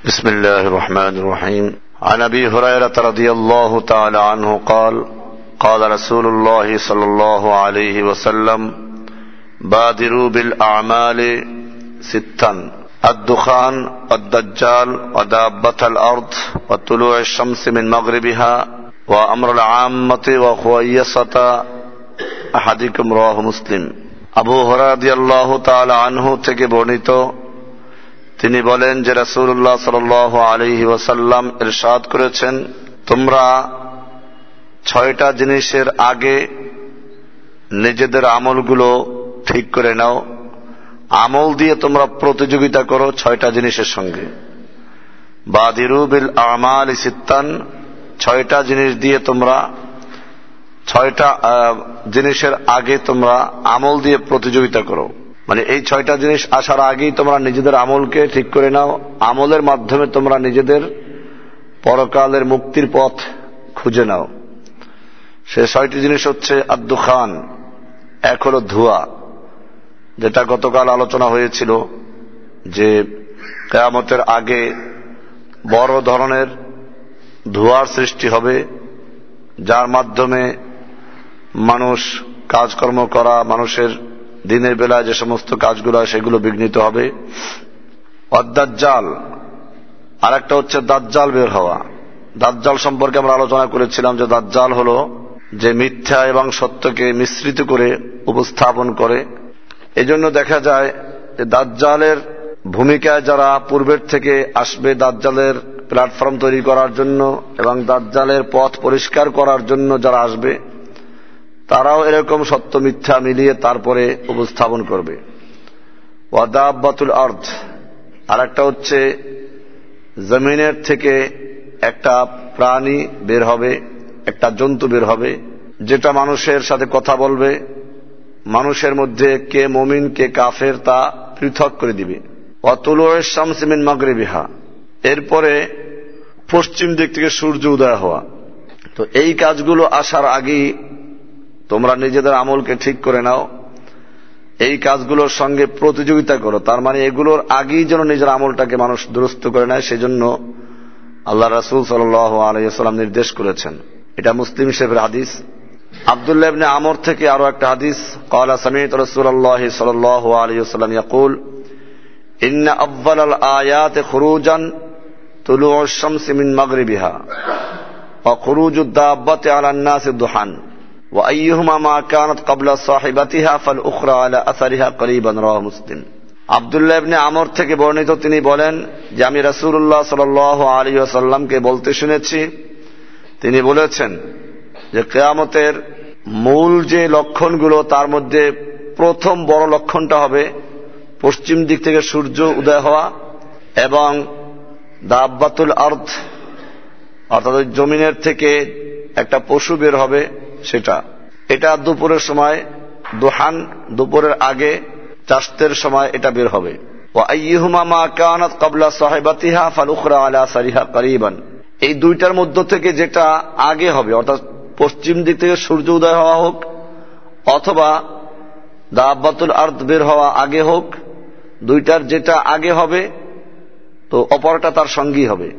بسم الله الرحمن الرحيم عن ابي هريره رضي الله تعالى عنه قال قال رسول الله صلى الله عليه وسلم بادروا بالاعمال ستا الدخان والدجال ودابه الارض وطلوع الشمس من مغربها وامر العامه وخويصه احدكم رواه مسلم আবু হরাদিয়াল্লাহ তাল আনহু থেকে বর্ণিত তিনি বলেন যে রাসুল্লাহ সাল আলহি ওসাল্লাম এরশাদ করেছেন, তোমরা ছয়টা জিনিসের আগে নিজেদের আমলগুলো ঠিক করে নাও। আমল দিয়ে তোমরা প্রতিযোগিতা করো ছয়টা জিনিসের সঙ্গে। বাদিরুবিল আমাল ইসিত্তান ছয়টা জিনিস দিয়ে তোমরা, ছয়টা জিনিসের আগে তোমরা আমল দিয়ে প্রতিযোগিতা করো। মানে এই ছয়টা জিনিস আসার আগেই তোমরা নিজেদের আমলকে ঠিক করে নাও। আমলের মাধ্যমে তোমরা নিজেদের পরকালের মুক্তির পথ খুঁজে নাও। সে ছয়টি জিনিস হচ্ছে আব্দু খান এক হল ধোয়া, যেটা গতকাল আলোচনা হয়েছিল যে কেয়ামতের আগে বড় ধরনের ধোয়ার সৃষ্টি হবে, যার মাধ্যমে মানুষ কাজকর্ম করা, মানুষের দিনের বেলায় যে সমস্ত কাজগুলো সেগুলো বিঘ্নিত হবে। অদ্দাজ্জাল আর একটা হচ্ছে দাজ্জাল বের হওয়া। দাজ্জাল সম্পর্কে আমরা আলোচনা করেছিলাম যে দাজ্জাল হল যে মিথ্যা এবং সত্যকে মিশ্রিত করে উপস্থাপন করে। এজন্য দেখা যায় যে দাজ্জালের ভূমিকায় যারা পূর্বের থেকে আসবে দাজ্জালের প্ল্যাটফর্ম তৈরি করার জন্য এবং দাজ্জালের পথ পরিষ্কার করার জন্য যারা আসবে তারাও এরকম সত্য মিথ্যা মিলিয়ে তারপরে উপস্থাপন করবে। ওয়াদাব্বাতুল আর্থ আর একটা হচ্ছে, জমিনের থেকে একটা প্রাণী বের হবে, একটা জন্তু বের হবে, যেটা মানুষের সাথে কথা বলবে, মানুষের মধ্যে কে মমিন, কে কাফের তা পৃথক করে দিবে। অতুলের শামসিমিন মাগরে বিহা এরপরে পশ্চিম দিক থেকে সূর্য উদয় হওয়া। তো এই কাজগুলো আসার আগেই তোমরা নিজেদের আমলকে ঠিক করে নাও এই কাজগুলোর সঙ্গে প্রতিযোগিতা করো তার মানে এগুলোর আগেই যেন নিজের আমলটাকে মানুষ দুরস্ত করে নেয় সেজন্য আল্লাহ রাসুল সাল আলাইসাল্লাম নির্দেশ করেছেন এটা মুসলিম শেফের হাদিস আবদুল্লাহ ইবনে আমর থেকে আরো একটা হাদিস قال سمعت رسول الله صلى الله عليه وسلم يقول إن أفضل الآيات خروجا طلوع الشمس من مغربها وخروج الدابة على الناس الضحى وأيهما ما كانت قبل صاحبتها فالأخرى على أثرها قريبا رواه مسلم আবদুল্লাহ ইবনে আমর থেকে বর্ণিত তিনি বলেন যে আমি রাসূলুল্লাহ সাল্লাল্লাহু আলাইহি ওয়াসাল্লামকে বলতে শুনেছি তিনি বলেছেন যে কেয়ামতের মূল যে লক্ষণগুলো তার মধ্যে প্রথম বড় লক্ষণটা হবে পশ্চিম দিক থেকে সূর্য উদয় হওয়া এবং দাব্বাতুল আর্থ অর্থাৎ জমিনের থেকে একটা পশু বের হবে সেটা। এটা দুপুরের সময়, দোহান দুপুরের আগে চাষতের সময় এটা বের হবে। এই দুইটার মধ্য থেকে যেটা আগে হবে, অর্থাৎ পশ্চিম দিক থেকে সূর্য উদয় হওয়া হোক, অথবা দাব্বাতুল আর্থ বের হওয়া আগে হোক, দুইটার যেটা আগে হবে, তো অপরটা তার সঙ্গী হবে।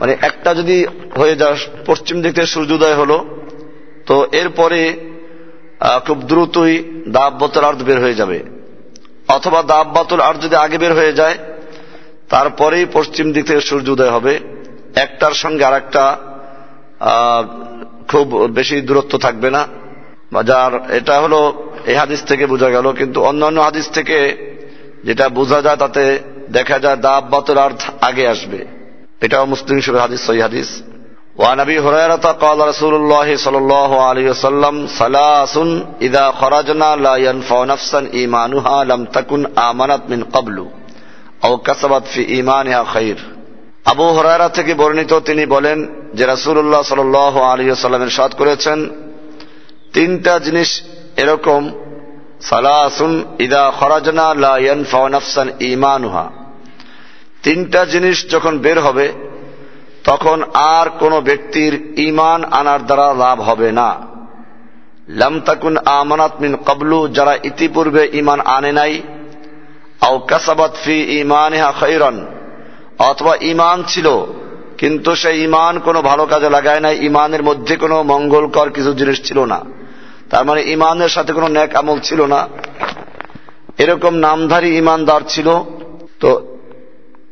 মানে একটা যদি হয়ে যায়, পশ্চিম দিক থেকে সূর্যোদয় হলো তো এরপরে খুব দ্রুতই দাব্বাতুল আর্থ বের হয়ে যাবে। অথবা দাব্বাতুল আর্থ যদি আগে বের হয়ে যায়, তারপরেই পশ্চিম দিক থেকে সূর্য উদয় হবে। একটার সঙ্গে আর একটা খুব বেশি দূরত্ব থাকবে না। যার, এটা হলো এই হাদিস থেকে বোঝা গেল, কিন্তু অন্যান্য হাদিস থেকে যেটা বোঝা যায় তাতে দেখা যায় দাব দাব্বাতুল আর্থ আগে আসবে। এটাও মুসলিম শরীর হাদিস, সহি হাদিস। وعن ابي هريره قال رسول الله صلى الله عليه وسلم ثلاث اذا خرجنا لا ينفع نفسا ايمانها لم تكن امنت من قبل او كسبت في ايمانها خير আবু হরারা থেকে বর্ণিত তিনি বলেন যে রাসূলুল্লাহ সাল্লাল্লাহু আলাইহি ওয়াসাল্লামের সাদ করেছেন তিনটা জিনিস এরকম সালাসুন ইদা খরাজনা লা ইয়ানফা নাফসান ঈমানুহা তিনটা জিনিস যখন বের হবে তখন আর কোন ব্যক্তির ইমান আনার দ্বারা লাভ হবে না। লামতাকুন আমানাত মিন কবলু যারা ইতিপূর্বে ইমান আনে নাই, আও কাসাবাত ফি ইমানিহা খৈরন অথবা ইমান ছিল, কিন্তু সেই ইমান কোনো ভালো কাজে লাগায় নাই ইমানের মধ্যে কোনো মঙ্গলকর কিছু জিনিস ছিল না। তার মানে ইমানের সাথে কোনো ন্যাক আমল ছিল না। এরকম নামধারী ইমানদার ছিল। তো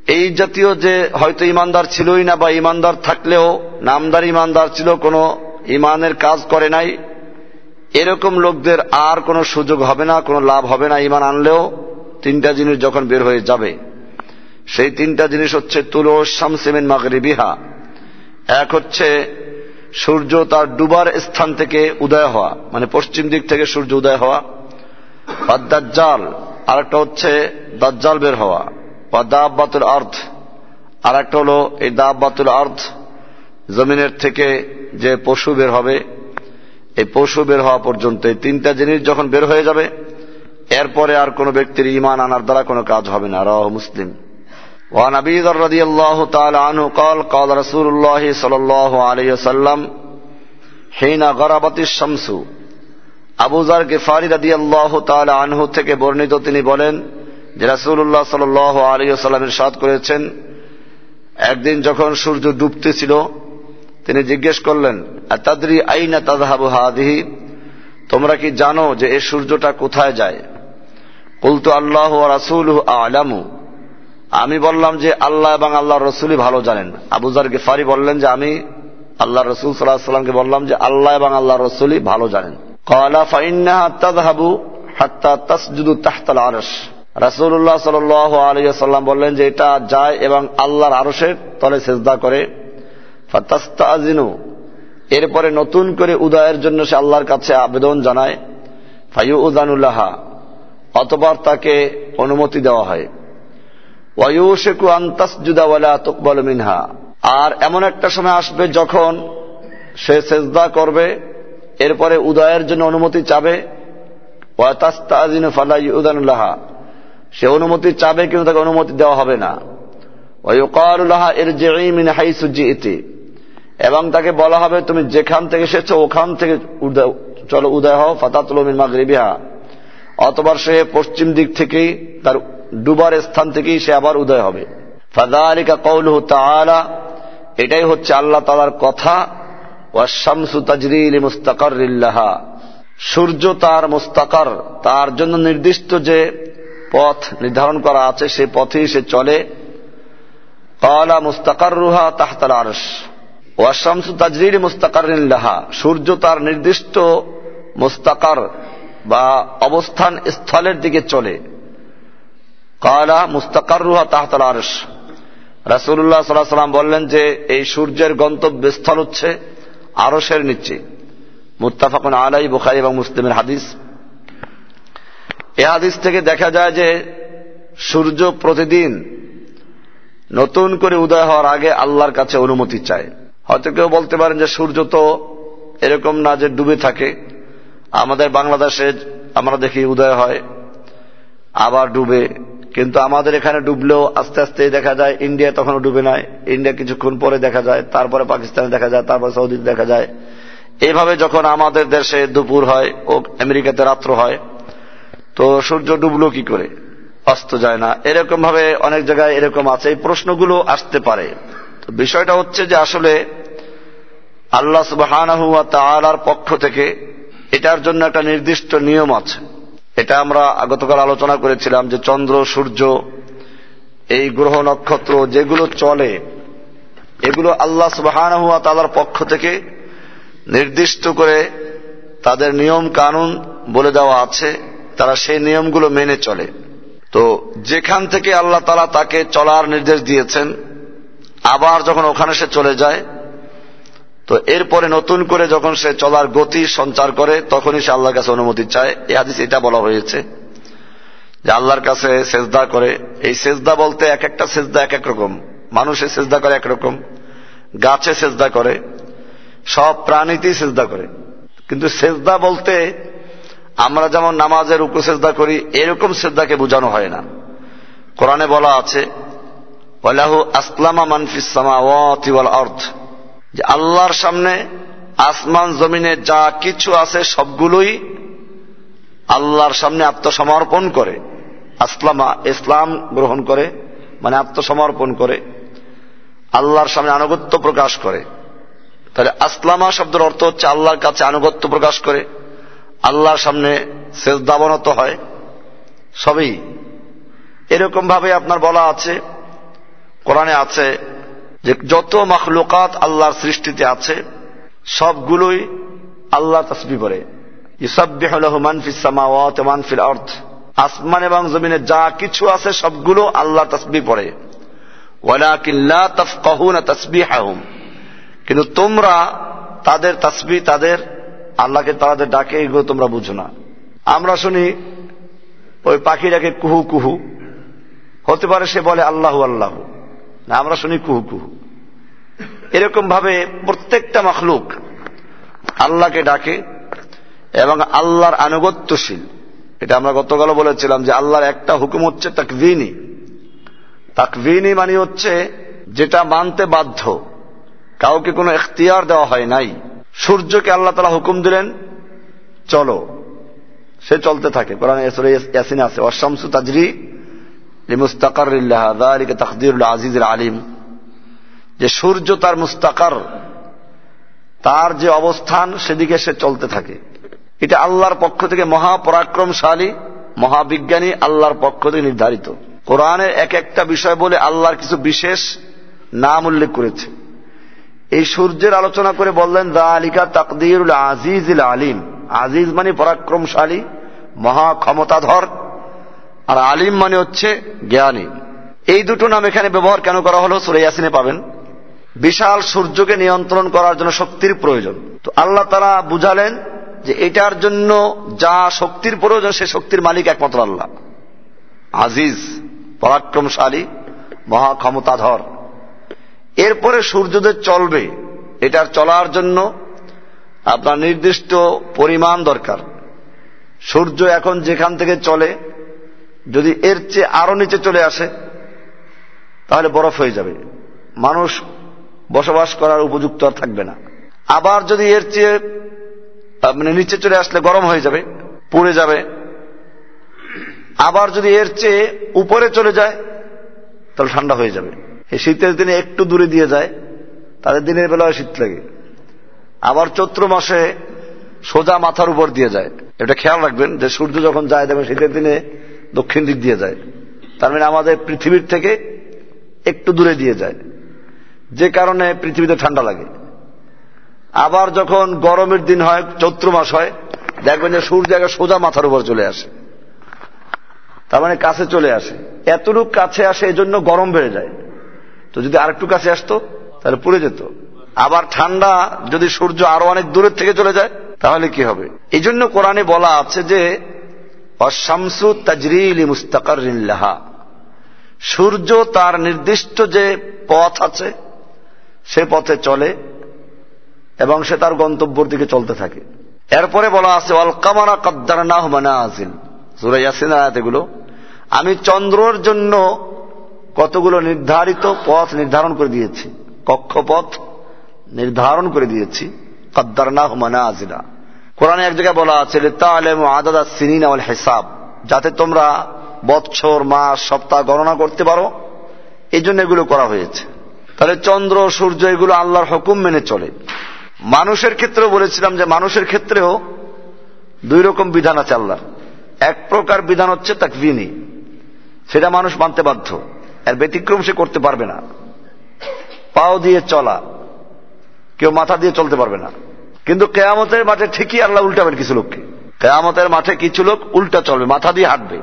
এই জাতীয় যে হয়তো ইমানদার ছিলই না বা ইমানদার থাকলেও নামদার ইমানদার ছিল, কোনো ইমানের কাজ করে নাই, এরকম লোকদের আর কোনো সুযোগ হবে না, কোনো লাভ হবে না ইমান আনলেও তিনটা জিনিস যখন বের হয়ে যাবে, সেই তিনটা জিনিস হচ্ছে তুলো শামসিমিন মাগরিবিহা। এক হচ্ছে সূর্য তার ডুবার স্থান থেকে উদয় হওয়া মানে পশ্চিম দিক থেকে সূর্য উদয় হওয়া। বা দাজ্জাল আর একটা হচ্ছে দাজ্জাল বের হওয়া। দাব্বাতুল আর্থ আর একটা হলো এই দাব্বাতুল আর্থ জমিনের থেকে যে পশু বের হবে এই পশু বের হওয়া পর্যন্ত এই তিনটা জিনিস যখন বের হয়ে যাবে এরপরে আর কোন ব্যক্তির ইমান আনার দ্বারা কোনো কাজ হবে না রাহ মুসলিম وعن ابي ذر رضي الله تعالى عنه قال قال رسول الله صلى الله عليه وسلم حين غربت الشمس আবু জার গেফারি রাদি আল্লাহ আনহু থেকে বর্ণিত তিনি বলেন যে রাসুল্লাহ সাল আলী সাল্লামের সাদ করেছেন, একদিন যখন সূর্য ডুবতেছিল, তিনি জিজ্ঞেস করলেন তাদরি আইনা তাজহাবু হাদিহি? তোমরা কি জানো যে এই সূর্যটা কোথায় যায়? কুলতু আল্লাহ রাসুল আলামু। আমি বললাম যে আল্লাহ এবং আল্লাহ রসুলই ভালো জানেন। আবুজার গেফারি বললেন যে, আমি আল্লাহ রসুল সাল্লাহ সাল্লামকে বললাম যে আল্লাহ এবং আল্লাহ রসুলই ভালো জানেন। কলা ফাইন্নাহা তাজহাবু হাত্তা তাসজুদু তাহতাল আরশ। রাসুল্লাহ সাল আলিয়াল্লাম বললেন যে এটা যায় এবং আল্লাহর আরসের তলে সেজদা করে। ফাতাস্তাজিনু, এরপরে নতুন করে উদয়ের জন্য সে আল্লাহর কাছে আবেদন জানায়। ফাইউ উদানুল্লাহা অতবার তাকে অনুমতি দেওয়া হয়। ওয়ুশেকু আন্তাসজুদাওয়ালা তুকবল মিনহা, আর এমন একটা সময় আসবে যখন সে সেজদা করবে, এরপরে উদয়ের জন্য অনুমতি চাবে। ওয়াতাস্তাজিনু ফালা ইউদানুল্লাহা সে অনুমতি চাবে কিন্তু তাকে অনুমতি দেওয়া হবে না। এবং তাকে বলা হবে, তুমি যেখান থেকে এসেছ, ওখান থেকে চলো উদয় হও, ফাতাতুল মিন মাগরিবিহা। অথবা সে পশ্চিম দিক থেকেই, তার ডুবার স্থান থেকেই সে আবার উদয় হবে। ফাদালিকা কৌলহু তাআলা, এটাই হচ্ছে আল্লাহ তালার কথা ওয়াশামসু তাজরিল মুস্তাকারিল্লাহা সূর্য তার মুস্তাকার, তার জন্য নির্দিষ্ট যে পথ নির্ধারণ করা আছে সে পথেই সে চলে। কালা মুস্তাকার রুহা তাহতাল আরশ। ওয়াশামসু তাজরিল মুস্তাকারিল্লাহা সূর্য তার নির্দিষ্ট মুস্তাকার বা অবস্থান স্থলের দিকে চলে। কালা মুস্তাকার রুহা তাহতাল আরস রাসুল্লাহ সাল্লাহ সাল্লাম বললেন যে, এই সূর্যের গন্তব্যস্থল হচ্ছে আরসের নিচে। মুত্তাফাকুন আলাই বুখারি এবং মুসলিমের হাদিস। এ হাদিস থেকে দেখা যায় যে সূর্য প্রতিদিন নতুন করে উদয় হওয়ার আগে আল্লাহর কাছে অনুমতি চায়। হয়তো কেউ বলতে পারেন যে সূর্য তো এরকম না যে ডুবে থাকে। আমাদের বাংলাদেশে আমরা দেখি উদয় হয়, আবার ডুবে। কিন্তু আমাদের এখানে ডুবলেও আস্তে আস্তে দেখা যায়, ইন্ডিয়া তখনও ডুবে নাই। ইন্ডিয়া কিছুক্ষণ পরে দেখা যায়, তারপরে পাকিস্তানে দেখা যায়, তারপরে সৌদিতে দেখা যায়। এইভাবে যখন আমাদের দেশে দুপুর হয় ও আমেরিকাতে রাত্র হয় তো সূর্য ডুবলো কি করে? অস্ত যায় না। এরকম ভাবে অনেক জায়গায় এরকম আছে। এই প্রশ্নগুলো আসতে পারে। তো বিষয়টা হচ্ছে যে আসলে আল্লাহ সুবাহ পক্ষ থেকে এটার জন্য একটা নির্দিষ্ট নিয়ম আছে। এটা আমরা গতকাল আলোচনা করেছিলাম যে চন্দ্র, সূর্য, এই গ্রহ নক্ষত্র যেগুলো চলে, এগুলো আল্লাহ সুবাহান হুয়া তালার পক্ষ থেকে নির্দিষ্ট করে তাদের নিয়ম কানুন বলে দেওয়া আছে। তারা সেই নিয়মগুলো মেনে চলে। তো যেখান থেকে আল্লাহ তালা তাকে চলার নির্দেশ দিয়েছেন, আবার যখন ওখানে সে চলে যায়, তো এরপরে নতুন করে যখন সে চলার গতি সঞ্চার করে, তখনই সে আল্লাহর কাছে অনুমতি চায়। এ হাদিস এটা বলা হয়েছে যে আল্লাহর কাছে সেজদা করে। এই সেজদা বলতে এক একটা সেজদা এক এক রকম। মানুষের সেজদা করে একরকম গাছে সেজদা করে, সব প্রাণীতেই সেজদা করে। কিন্তু সেজদা বলতে আমরা যেমন নামাজের উকু সেজদা করি, এরকম সেজদাকে বোঝানো হয় না। কোরআনে বলা আছে, ওয়ালাহু আসলামা যে আল্লাহর সামনে আসমান, জমিনে যা কিছু আছে সবগুলোই আল্লাহর সামনে আত্মসমর্পণ করে। আসলামা, ইসলাম গ্রহণ করে মানে আত্মসমর্পণ করে, আল্লাহর সামনে আনুগত্য প্রকাশ করে। তাহলে আসলামা শব্দের অর্থ হচ্ছে আল্লাহর কাছে আনুগত্য প্রকাশ করে। আল্লাহর সামনে শেষদাবনত হয়, সবই। এরকম ভাবে আপনার বলা আছে, কোরআনে আছে যে যত মখলুকাত আল্লাহর সৃষ্টিতে আছে, সবগুলোই আল্লাহ তসবি করে। মানফিল অর্থ আসমান এবং জমিনে যা কিছু আছে সবগুলো আল্লাহ তসবি পড়ে কিন্তু তোমরা তাদের তসবি, তাদের আল্লাহকে তাদের ডাকে, এগুলো তোমরা বুঝো না। আমরা শুনি, ওই পাখি ডাকে কুহু কুহু। হতে পারে সে বলে আল্লাহু আল্লাহ। না, আমরা শুনি কুহু কুহু। এরকম ভাবে প্রত্যেকটা মখলুক আল্লাহকে ডাকে এবং আল্লাহর আনুগত্যশীল। এটা আমরা গতকাল বলেছিলাম যে আল্লাহর একটা হুকুম হচ্ছে তাকভিনী। তাকভিনী মানে হচ্ছে যেটা মানতে বাধ্য। কাউকে কোনো এখতিয়ার দেওয়া হয় নাই। সূর্যকে আল্লাহ তালা হুকুম দিলেন, চলো। সে চলতে থাকে। কোরআন ইয়াসিন আছে অশামসু তাজরি মুস্তাকার তকদিরুল আজিজ আলিম। যে সূর্য তার মুস্তাকার, তার যে অবস্থান, সেদিকে সে চলতে থাকে। এটা আল্লাহর পক্ষ থেকে মহাপরাক্রমশালী, মহাবিজ্ঞানী আল্লাহর পক্ষ থেকে নির্ধারিত। কোরআনের এক একটা বিষয় বলে আল্লাহর কিছু বিশেষ নাম উল্লেখ করেছে। এই সূর্যের আলোচনা করে বললেন দা আলিকা তাকদিরুল আজিজ আলিম। আজিজ মানে পরাক্রমশালী, মহা ক্ষমতাধর, আর আলিম মানে হচ্ছে জ্ঞানী। এই দুটো নাম এখানে ব্যবহার কেন করা হলো সুরাইয়াসিনে পাবেন? বিশাল সূর্যকে নিয়ন্ত্রণ করার জন্য শক্তির প্রয়োজন। তো আল্লাহ তারা বুঝালেন যে এটার জন্য যা শক্তির প্রয়োজন, সে শক্তির মালিক একমাত্র আল্লাহ। আজিজ, পরাক্রমশালী, মহা ক্ষমতাধর। এরপরে সূর্যদের চলবে। এটার চলার জন্য আপনার নির্দিষ্ট পরিমাণ দরকার। সূর্য এখন যেখান থেকে চলে, যদি এর চেয়ে আরও নিচে চলে আসে, তাহলে বরফ হয়ে যাবে। মানুষ বসবাস করার উপযুক্ত আর থাকবে না। আবার যদি এর চেয়ে মানে নিচে চলে আসলে গরম হয়ে যাবে, পুড়ে যাবে, আবার যদি এর চেয়ে উপরে চলে যায়, তাহলে ঠান্ডা হয়ে যাবে। এই শীতের দিনে একটু দূরে দিয়ে যায়, তাদের দিনের বেলায় শীত লাগে। আবার চৈত্র মাসে সোজা মাথার উপর দিয়ে যায়। এটা খেয়াল রাখবেন যে সূর্য যখন যায় দেখবেন শীতের দিনে দক্ষিণ দিক দিয়ে যায়। তার মানে আমাদের পৃথিবীর থেকে একটু দূরে দিয়ে যায়। যে কারণে পৃথিবীতে ঠান্ডা লাগে। আবার যখন গরমের দিন হয়, চৈত্র মাস হয়, দেখবেন যে সূর্য আগে সোজা মাথার উপর চলে আসে। তার মানে কাছে চলে আসে। এতটুক কাছে আসে, এজন্য গরম বেড়ে যায়। তো যদি আরেকটু কাছে আসতো, তাহলে পুড়ে যেত। আবার ঠান্ডা যদি সূর্য আরও অনেক দূরের থেকে চলে যায়, তাহলে কি হবে? এই জন্য কোরআনে বলা আছে যে, অশামসু তাজরিলি মুস্তাকার সূর্য তার নির্দিষ্ট যে পথ আছে, সে পথে চলে এবং সে তার গন্তব্যর দিকে চলতে থাকে। এরপরে বলা আছে অল কামারা কদ্দার না হুমানা আসিন আয়াত এগুলো। আমি চন্দ্রর জন্য কতগুলো নির্ধারিত পথ নির্ধারণ করে দিয়েছি, কক্ষপথ নির্ধারণ করে দিয়েছি কদ্দার না হুমানা আজিনা কোরআনে এক জায়গায় বলা আছে আদাদা সিনিন আমল হেসাব, যাতে তোমরা বৎসর মাস, সপ্তাহ গণনা করতে পারো। এই জন্য এগুলো করা হয়েছে। তাহলে চন্দ্র, সূর্য এগুলো আল্লাহর হুকুম মেনে চলে। মানুষের ক্ষেত্রেও বলেছিলাম যে মানুষের ক্ষেত্রেও দুই রকম বিধান আছে আল্লাহ এক প্রকার বিধান হচ্ছে তাকবিনী সেটা মানুষ মানতে বাধ্য। এর ব্যতিক্রম সে করতে পারবে না। পাও দিয়ে চলা, কেউ মাথা দিয়ে চলতে পারবে না। কিন্তু কেয়ামতের মাঠে ঠিকই আল্লাহ উল্টাবেন কিছু লোককে। কেয়ামতের মাঠে কিছু লোক উল্টা চলবে, মাথা দিয়ে হাঁটবে।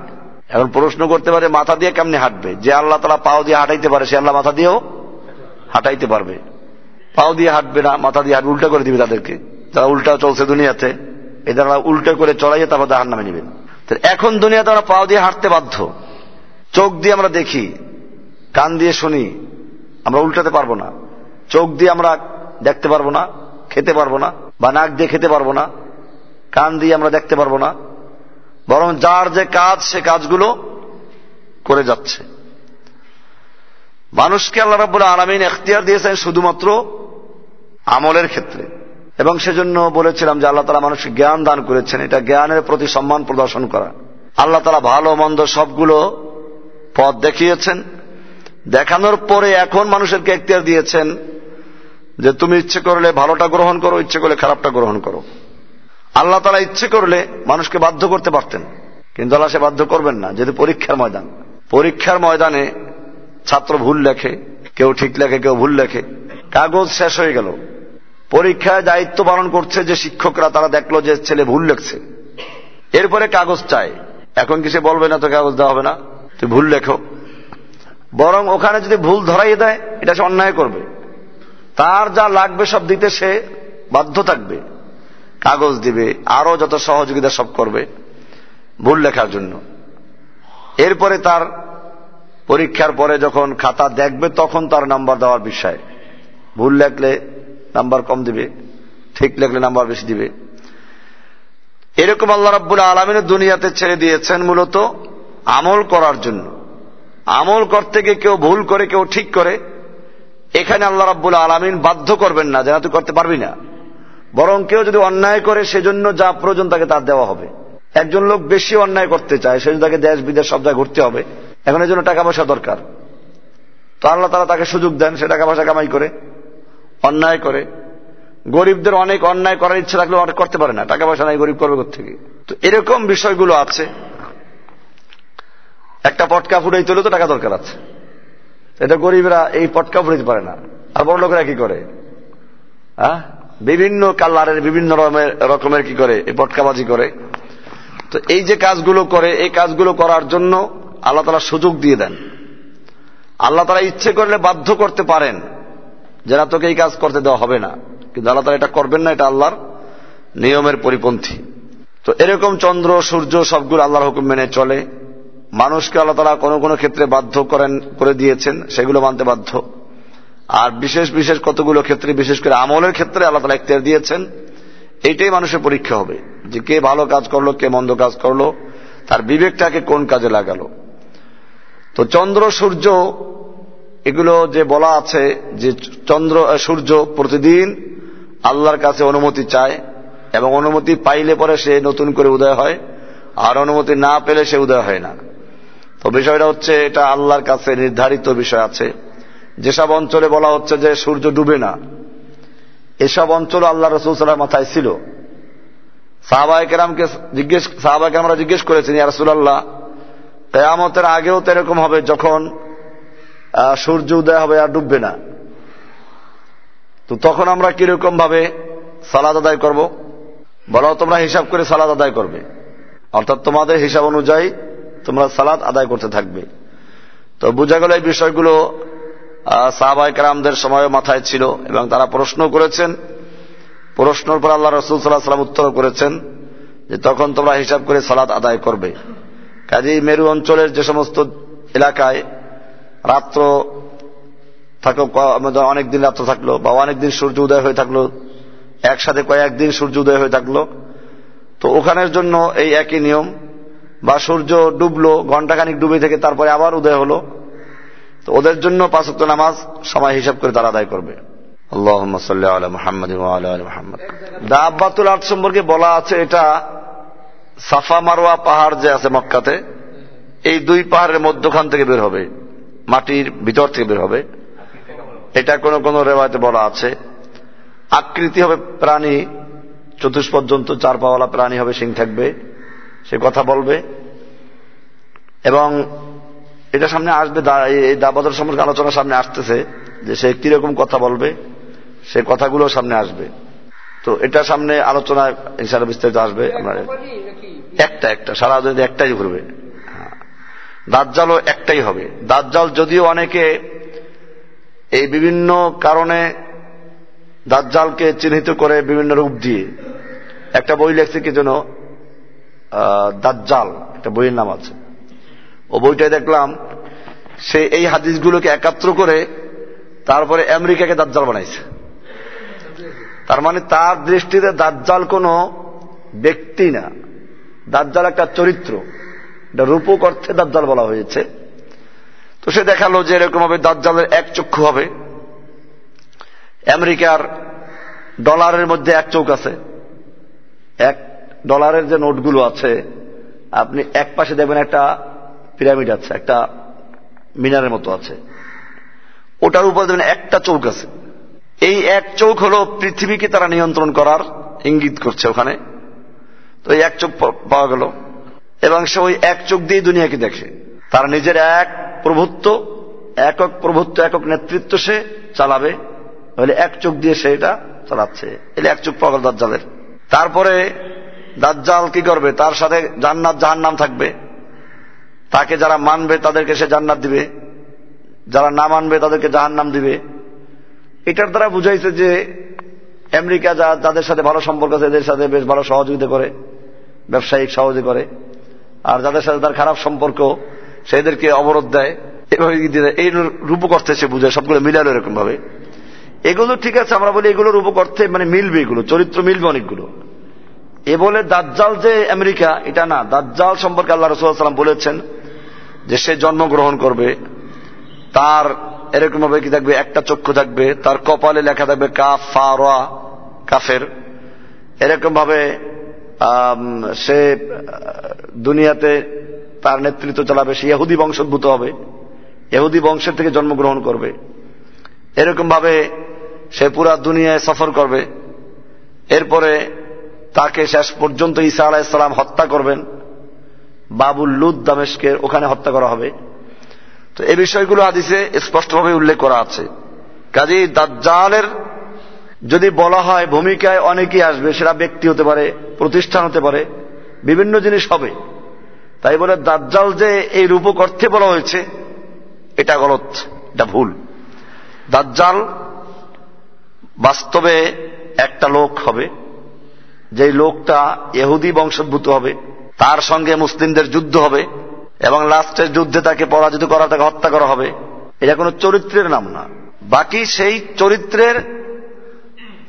এখন প্রশ্ন করতে পারে, মাথা দিয়ে কেমনি হাঁটবে? যে আল্লাহ তারা পাও দিয়ে হাঁটাইতে পারে, সে আল্লাহ মাথা দিয়েও হাঁটাইতে পারবে। পাও দিয়ে হাঁটবে না, মাথা দিয়ে হাঁটবে, উল্টা করে দিবে তাদেরকে। তারা উল্টা চলছে দুনিয়াতে, এদের উল্টা করে চড়াইয়ে তারপর হার নামে নেবেন এখন দুনিয়াতে আমরা পাও দিয়ে হাঁটতে বাধ্য। চোখ দিয়ে আমরা দেখি কান দিয়ে শুনি, আমরা উল্টাতে পারব না। চোখ দিয়ে আমরা দেখতে পারব না, খেতে পারব না, বা নাক দিয়ে খেতে পারব না, কান দিয়ে আমরা দেখতে পারব না, বরং যার যে কাজ, সে কাজগুলো করে যাচ্ছে। মানুষকে আল্লাহ রাবুল আলমিন এখতিয়ার দিয়েছেন শুধুমাত্র আমলের ক্ষেত্রে। এবং সেজন্য বলেছিলাম যে আল্লাহ তালা মানুষকে জ্ঞান দান করেছেন। এটা জ্ঞানের প্রতি সম্মান প্রদর্শন করা। আল্লাহ তালা ভালো মন্দ সবগুলো পথ দেখিয়েছেন। দেখানোর পরে এখন মানুষেরকে এখতিয়ার দিয়েছেন যে তুমি ইচ্ছে করলে ভালোটা গ্রহণ করো, ইচ্ছে করলে খারাপটা গ্রহণ করো। আল্লাহ তারা ইচ্ছে করলে মানুষকে বাধ্য করতে পারতেন, কিন্তু আল্লাহ সে বাধ্য করবেন না, যেহেতু পরীক্ষার ময়দান। পরীক্ষার ময়দানে ছাত্র ভুল লেখে, কেউ ঠিক লেখে, কেউ ভুল লেখে। কাগজ শেষ হয়ে গেল। পরীক্ষায় দায়িত্ব পালন করছে যে শিক্ষকরা, তারা দেখল যে ছেলে ভুল লেখছে। এরপরে কাগজ চায়। এখন কি সে বলবে না তো কাগজ দেওয়া হবে না? তুই ভুল লেখো। বরং ওখানে যদি ভুল ধরাই দেয়, এটা সে অন্যায় করবে। তার যা লাগবে সব দিতে সে বাধ্য থাকবে। কাগজ দিবে আরও যত সহযোগিতা সব করবে, ভুল লেখার জন্য। এরপরে তার পরীক্ষার পরে যখন খাতা দেখবে, তখন তার নাম্বার দেওয়ার বিষয়। ভুল লেখলে নাম্বার কম দিবে, ঠিক লেখলে নাম্বার বেশি দিবে। এরকম আল্লাহ রাব্বুল আলমিনের দুনিয়াতে ছেড়ে দিয়েছেন মূলত আমল করার জন্য। আমল করতে গিয়ে কেউ ভুল করে, কেউ ঠিক করে, এখানে আল্লাহ রাব্বুল আলমিন বাধ্য করবেন না, যেন তুই করতে পারবি না। বরং কেউ যদি অন্যায় করে, সেজন্য যা প্রয়োজন তাকে তার দেওয়া হবে। একজন লোক বেশি অন্যায় করতে চায়, সেজন্য তাকে দেশ, বিদেশ সব জায়গায় ঘুরতে হবে। এখন এই জন্য টাকা পয়সা দরকার। তো আল্লাহ তারা তাকে সুযোগ দেন, সে টাকা পয়সা কামাই করে, অন্যায় করে। গরিবদের অনেক অন্যায় করার ইচ্ছা থাকলে করতে পারে না, টাকা পয়সা নাই, গরিব করবে থেকে তো এরকম বিষয়গুলো আছে। একটা পটকা ফুটাইতে হলে তো টাকা দরকার আছে। এটা গরিবরা এই পটকা ফুটাইতে পারে না। আর বড় লোকেরা কি করে? হ্যাঁ? বিভিন্ন কালারের, বিভিন্ন রকমের কি করে? এই পটকাবাজি করে। তো এই যে কাজগুলো করে, এই কাজগুলো করার জন্য আল্লাহ তালা সুযোগ দিয়ে দেন। আল্লাহ তারা ইচ্ছে করলে বাধ্য করতে পারেন যে না, তোকে এই কাজ করতে দেওয়া হবে না। কিন্তু আল্লাহ তারা এটা করবেন না, এটা আল্লাহর নিয়মের পরিপন্থী। তো এরকম চন্দ্র, সূর্য সবগুলো আল্লাহর হুকুম মেনে চলে। মানুষকে আল্লাহ তারা কোনো কোনো ক্ষেত্রে বাধ্য করেন, করে দিয়েছেন, সেগুলো মানতে বাধ্য। আর বিশেষ বিশেষ কতগুলো ক্ষেত্রে, বিশেষ করে আমলের ক্ষেত্রে আল্লাহ তালা ইখতিয়ার দিয়েছেন, এইটাই মানুষের পরীক্ষা হবে। যে কে ভালো কাজ করল, কে মন্দ কাজ করল, তার বিবেকটাকে কোন কাজে লাগালো। তো চন্দ্র, সূর্য, এগুলো যে বলা আছে যে চন্দ্র সূর্য প্রতিদিন আল্লাহর কাছে অনুমতি চায়, এবং অনুমতি পাইলে পরে সে নতুন করে উদয় হয়, আর অনুমতি না পেলে সে উদয় হয় না। তো বিষয়টা হচ্ছে এটা আল্লাহর কাছে নির্ধারিত বিষয় আছে। যেসব অঞ্চলে বলা হচ্ছে যে সূর্য ডুবে না, এসব অঞ্চল আল্লাহ রসুল সাল্লাহ মাথায় ছিল। সাহাবাহিকেরামকে জিজ্ঞেস সাহাবাহিক আমরা জিজ্ঞেস করেছেন, ইয়া রসুল্লাহ কেয়ামতের আগেও তো এরকম হবে যখন সূর্য উদয় হবে আর ডুববে না? তো তখন আমরা কীরকম ভাবে সালাদ আদায় করব? বলাও তোমরা হিসাব করে সালাদ আদায় করবে। অর্থাৎ তোমাদের হিসাব অনুযায়ী তোমরা সালাদ আদায় করতে থাকবে। তো বোঝা গেল এই বিষয়গুলো সাহাবাহিক রামদের সময় মাথায় ছিল এবং তারা প্রশ্ন করেছেন। প্রশ্নের পর আল্লাহ রসুল সাল্লাহ সাল্লাম উত্তর করেছেন যে তখন তোমরা হিসাব করে সালাদ আদায় করবে। কাজেই মেরু অঞ্চলের যে সমস্ত এলাকায় রাত্র থাকল অনেকদিন রাত্র থাকল বা অনেকদিন সূর্য উদয় হয়ে থাকল, একসাথে কয়েকদিন সূর্য উদয় হয়ে থাকল। তো ওখানের জন্য এই একই নিয়ম বা সূর্য ডুবলো ঘন্টাখানিক ডুবে থেকে তারপরে আবার উদয় হলো। তো ওদের জন্য পাঁচক্ত নামাজ সময় হিসাব করে তারা আদায় করবে। দাব্বাতুল আর্ট সম্পর্কে বলা আছে এটা সাফা মারোয়া পাহাড় যে আছে মক্কাতে, এই দুই পাহাড়ের মধ্যখান থেকে বের হবে, মাটির ভিতর থেকে বের হবে। এটা কোন কোন রেওয়ায়তে বলা আছে। আকৃতি হবে প্রাণী চতুষ পর্যন্ত চার পাওয়ালা প্রাণী হবে, সিং থাকবে। সে কথা বলবে। এবং এটা সামনে আসবে এই দাবাদর সম্পর্কে আলোচনা সামনে আসতেছে যে সে কীরকম কথা বলবে, সে কথাগুলো সামনে আসবে। তো এটা সামনে আলোচনায় ইনশাআল্লাহ বিস্তারিত আসবে একটা একটা, সারা যদি একটাই ঘুরবে। দাজ্জালও একটাই হবে। দাজ্জাল যদিও অনেকে এই বিভিন্ন কারণে দাজ্জালকে চিহ্নিত করে বিভিন্ন রূপ দিয়ে, একটা বই লেখছে কি যেন দাজ্জাল, একটা বইয়ের নাম আছে। ও বইটায় দেখলাম, সে এই হাদিসগুলোকে একাত্র করে তারপরে আমেরিকাকে দাজ্জাল বানাইছে। তার মানে তার দৃষ্টিতে দাজ্জাল কোন ব্যক্তি না। দাজ্জাল একটা চরিত্র। এটা রূপক অর্থে দাজ্জাল বলা হয়েছে। তো সে দেখাল যে এরকম ভাবে দাজ্জালের এক চক্ষু হবে। আমেরিকার ডলারের মধ্যে এক চোখ আছে। এক ডলারের যে নোটগুলো আছে, আপনি এক পাশে দেখবেন একটা পিরামিড আছে, একটা মিনারের মতো আছে। ওটার উপর দেখবেন একটা চৌক আছে। এই এক চৌক হলো পৃথিবীকে তারা নিয়ন্ত্রণ করার ইঙ্গিত করছে ওখানে। তো এই এক চোখ পাওয়া গেল। এবং সে ওই এক চোখ দিয়ে দুনিয়াকে দেখে। তার নিজের এক প্রভুত্ব, একক প্রভুত্ব, একক নেতৃত্ব সে চালাবে। এক চোখ দিয়ে সে এটা চালাচ্ছে। এক চোখ পাওয়া গেল দাজ্জালের। তারপরে দাজ্জাল কি করবে? তার সাথে জান্নাত জাহান্নাম থাকবে। তাকে যারা মানবে তাদেরকে সে জান্নাত দিবে। যারা না মানবে তাদেরকে জাহান্নাম দিবে। এটার দ্বারা বুঝাইছে যে আমেরিকা যা, যাদের সাথে ভালো সম্পর্ক আছে, এদের সাথে বেশ ভালো সহযোগিতা করে, ব্যবসায়িক সহযোগিতা করে। আর যাদের সাথে তার খারাপ সম্পর্ক, সেদেরকে অবরোধ দেয়। এভাবে এই রূপক অর্থে সে বুঝায়, সবগুলো মিলালো এরকম ভাবে এগুলো ঠিক আছে, আমরা বলি এগুলোর রূপক অর্থে মানে মিলবে এগুলো, চরিত্র মিলবে অনেকগুলো। এ বলে দাজ্জাল যে আমেরিকা, এটা না। দাজ্জাল সম্পর্কে আল্লাহ রসুল্লাহাম বলেছেন যে সে জন্মগ্রহণ করবে, তার এরকম ভাবে কি থাকবে? একটা চক্ষু থাকবে, তার কপালে লেখা থাকবে কাফ কাফের। এরকম ভাবে সে দুনিয়াতে তার নেতৃত্ব চালাবে, সে ইহুদি বংশোদ্ভূত হবে, ইহুদি বংশের থেকে জন্মগ্রহণ করবে। এরকম ভাবে সে পুরা দুনিয়ায় সফর করবে। এরপরে তাকে শেষ পর্যন্ত ঈসা আলাহিসাল্লাম হত্যা করবেন। বাবুল লুদ দামেশকে ওখানে হত্যা করা হবে। তো এই বিষয়গুলো আদিসে স্পষ্টভাবে উল্লেখ করা আছে। কাজী দাজ্জালের যদি বলা হয় ভূমিকায় অনেকেই আসবে, সেটা ব্যক্তি হতে পারে, প্রতিষ্ঠান হতে পারে, বিভিন্ন জিনিস হবে। তাই বলে দাজ্জাল যে এই রূপক অর্থে বলা হয়েছে, এটা গলত, এটা ভুল। দাজ্জাল বাস্তবে একটা লোক হবে। যে লোকটা এহুদি বংশোদ্ভূত হবে, তার সঙ্গে মুসলিমদের যুদ্ধ হবে এবং লাস্টের যুদ্ধে তাকে পরাজিত করা, তাকে হত্যা করা হবে। এটা কোনো চরিত্রের নাম না। বাকি সেই চরিত্রের,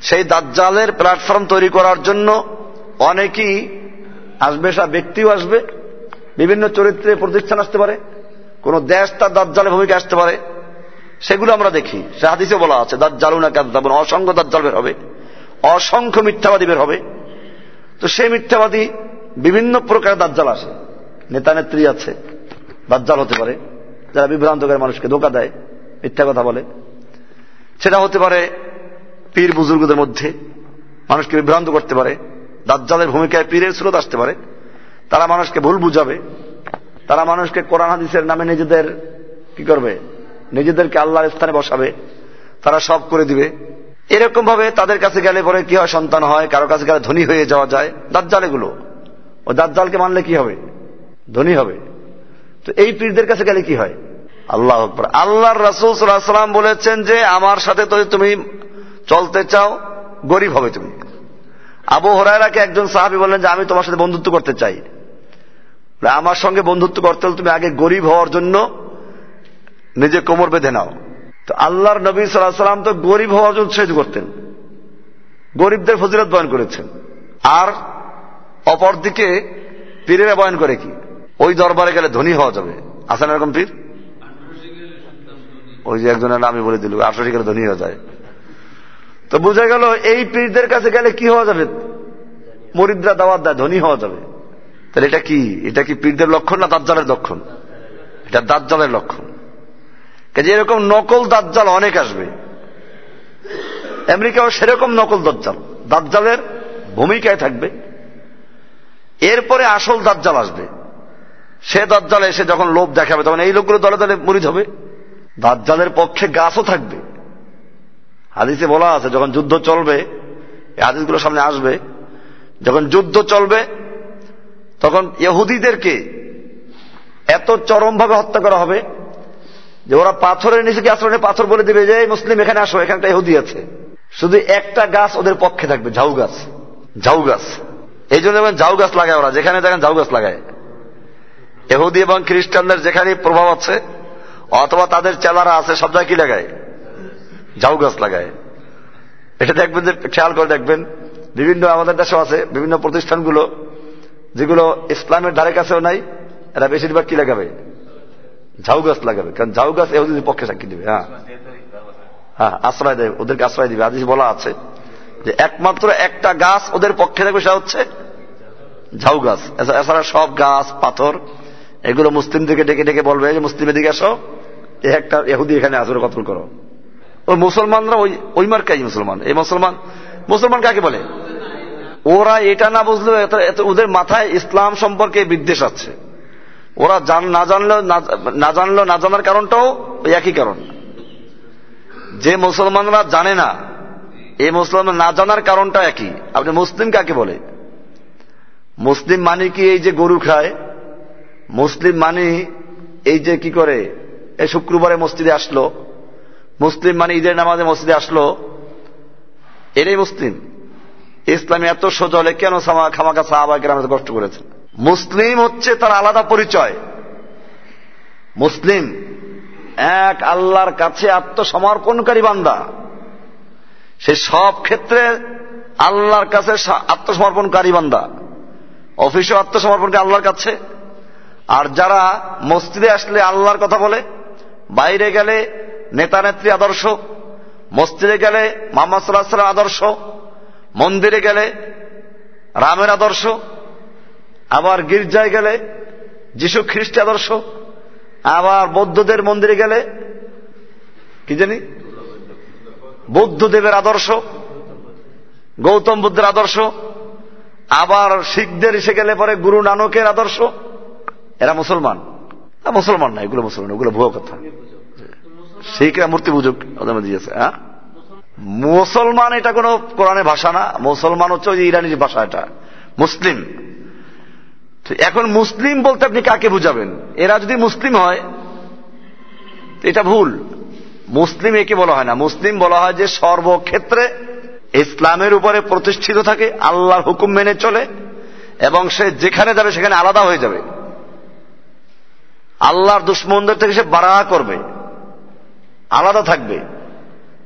সেই দাজ্জালের প্ল্যাটফর্ম তৈরি করার জন্য অনেকেই আসবে, সব ব্যক্তিও আসবে। বিভিন্ন চরিত্রে প্রতিষ্ঠান আসতে পারে। কোন দেশ তার দাজ্জালের ভূমিকা আসতে পারে। সেগুলো আমরা দেখি। সে হাদিসে বলা আছে, দাজ্জালুনা কাদ্দাবুন অসংখ্য দাজ্জাল বের হবে। অসংখ্য মিথ্যাবাদী বের হবে। তো সেই মিথ্যাবাদী বিভিন্ন প্রকার দাজ্জাল আসে। নেতা নেত্রী আছে, দাজ্জাল হতে পারে, যারা বিভ্রান্ত করে মানুষকে ধোকা দেয়, মিথ্যা কথা বলে। সেটা হতে পারে পীর বুজুর্গদের মধ্যে, মানুষকে বিভ্রান্ত করতে পারে, দাজ্জালের ভূমিকায় পীরের স্রোত আসতে পারে। তারা মানুষকে ভুল বুঝাবে, তারা মানুষকে কোরআন হাদিসের নামে নিজেদের কি করবে? নিজেদেরকে আল্লাহর স্থানে বসাবে, তারা সব করে দিবে। এরকম ভাবে তাদের কাছে গেলে পরে কি হয়? সন্তান হয়, কারও কাছে গেলে ধনী হয়ে যাওয়া যায়। দাজ্জাল এগুলো ও দাজ্জালকে মানলে কি হবে? ধনী হবে। তো এই পীরদের কাছে গেলে কি হয়? আল্লাহ আল্লাহর রাসুল সাল্লাম বলেছেন যে, আমার সাথে তো তুমি চলতে চাও, গরিব হবে তুমি। আবু হরাইরাকে একজন সাহাবি বললেন যে, আমি তোমার সাথে বন্ধুত্ব করতে চাই। আমার সঙ্গে বন্ধুত্ব করতে হলে তুমি আগে গরিব হওয়ার জন্য নিজে কোমর বেঁধে নাও। তো আল্লাহর নবী সাল্লাহ সাল্লাম তো গরিব হওয়ার জন্য উৎসাহিত করতেন। গরিবদের ফজিলত বয়ন করেছেন। আর অপরদিকে পীরেরা বয়ন করে কি? ওই দরবারে গেলে ধনী হওয়া যাবে। আসেন এরকম পীর? ওই যে একজনের আমি বলে দিল, আঠারো গেলে ধনী হয়ে যায়। তো বোঝা গেল, এই পীরদের কাছে গেলে কি হওয়া যাবে? মরিদ্রা দাওয়াত দেয়, ধনী হওয়া যাবে। তাহলে এটা কি? এটা কি পীরদের লক্ষণ না দাজ্জালের লক্ষণ? এটা দাজ্জালের লক্ষণ। কাজে এরকম নকল দাজ্জাল অনেক আসবে। আমেরিকাও সেরকম নকল দাজ্জাল। দাজ্জালের ভূমিকায় থাকবে। এরপরে আসল দাজ্জাল আসবে। সে দাজ্জাল এসে যখন লোভ দেখাবে, তখন এই লোকগুলো দলে দলে মরিদ হবে দাজ্জালের পক্ষে গাছও থাকবে। হাদিসে বলা আছে, যখন যুদ্ধ চলবে এই হাদিসগুলো সামনে আসবে, যখন যুদ্ধ চলবে, তখন ইহুদিদেরকে এত চরমভাবে হত্যা করা হবে যে ওরা পাথরের নিচে আশ্রয় পাথর বলে দিবে যে মুসলিম, এখানে আসো এখানে একটা ইহুদি আছে। শুধু একটা গাছ ওদের পক্ষে থাকবে, ঝাউ গাছ ঝাউ গাছ। এই জন্য ঝাউ গাছ লাগায় ওরা, যেখানে দেখেন ঝাউ গাছ লাগায়। এহুদি এবং খ্রিস্টানদের যেখানে প্রভাব আছে, অথবা তাদের চেলারা আছে, সব জায়গায় কি লাগায়? ঝাউ গাছ লাগায়। এটা দেখবেন যে, খেয়াল করে দেখবেন, বিভিন্ন আমাদের দেশেও আছে, বিভিন্ন প্রতিষ্ঠানগুলো, যেগুলো ইসলামের ধারে কাছেও নাই, এরা বেশিরভাগ কি লাগাবে? ঝাউ গাছ লাগাবে, কারণ ঝাউ গাছ এহুদিদের পক্ষে সাক্ষী দিবে হ্যাঁ। হ্যাঁ আশ্রয় দেবে, ওদেরকে আশ্রয় দিবে। আদিস বলা আছে যে একমাত্র একটা গাছ ওদের পক্ষে থাকবে, সেটা হচ্ছে ঝাউ গাছ এছাড়া সব গাছ, পাথর, এগুলো মুসলিমদেরকে ডেকে ডেকে বলবে যে মুসলিমের দিকে আসো একটা এহুদি এখানে আসরে কতল করো? ওই মুসলমানরা ওই ওই মার্কাই মুসলমান। এই মুসলমান মুসলমান কাকে বলে? ওরা এটা না বুঝলেও ওদের মাথায় ইসলাম সম্পর্কে বিদ্বেষ আছে। ওরা জান, না জানলেও, না- জানলেও না জানার কারণটাও ওই একই কারণ। যে মুসলমানরা জানে না, এই মুসলমান না জানার কারণটা একই। আপনি মুসলিম কাকে বলে? মুসলিম মানে কি এই যে গরু খায়? মুসলিম মানে এই যে কি করে? এই শুক্রবারে মসজিদে আসলো। মুসলিম মানে ঈদের নামাজে মসজিদে আসলো। এটাই মুসলিম। ইসলামী এত সজলে কেন সামা- খামাখা সাহাবাকে আমাদের কষ্ট করেছে মুসলিম হচ্ছে তার আলাদা পরিচয়। মুসলিম এক আল্লাহর কাছে আত্মসমর্পণকারী বান্দা। সে সব ক্ষেত্রে আল্লাহর কাছে আত্মসমর্পণকারী বান্দা। অফিসেও আত্মসমর্পণকারী আল্লাহর কাছে। আর যারা মসজিদে আসলে আল্লাহর কথা বলে, বাইরে গেলে নেতা, নেত্রী, আদর্শ, মসজিদে গেলে মোহাম্মদ সাল্লাহ আদর্শ, মন্দিরে গেলে রামের আদর্শ আবার গির্জায় গেলে, যিশু খ্রিস্ট আদর্শ, আবার বৌদ্ধদের মন্দিরে গেলে, কি জানি? বৌদ্ধদেবের আদর্শ, গৌতম বুদ্ধের আদর্শ, আবার শিখদের এসে গেলে পরে গুরু নানকের আদর্শ। এরা মুসলমান। মুসলমান না, এগুলো মুসলমান, এগুলো ভুয়ো কথা। শিখরা মূর্তি পুজো ওদের মধ্যে দিয়েছে হ্যাঁ? মুসলমান এটা কোনো কোরআনের ভাষা না, মুসলমান হচ্ছে ওই ইরানির ভাষা এটা, মুসলিম। এখন মুসলিম বলতে আপনি কাকে বুঝাবেন? এরা যদি মুসলিম হয়, এটা ভুল। মুসলিম একে বলা হয় না। মুসলিম বলা হয় যে সর্বক্ষেত্রে ইসলামের উপরে প্রতিষ্ঠিত থাকে, আল্লাহর হুকুম মেনে চলে, এবং সে যেখানে যাবে সেখানে আলাদা হয়ে যাবে। আল্লাহর দুশ্মনদের থেকে সে বাড়া করবে, আলাদা থাকবে।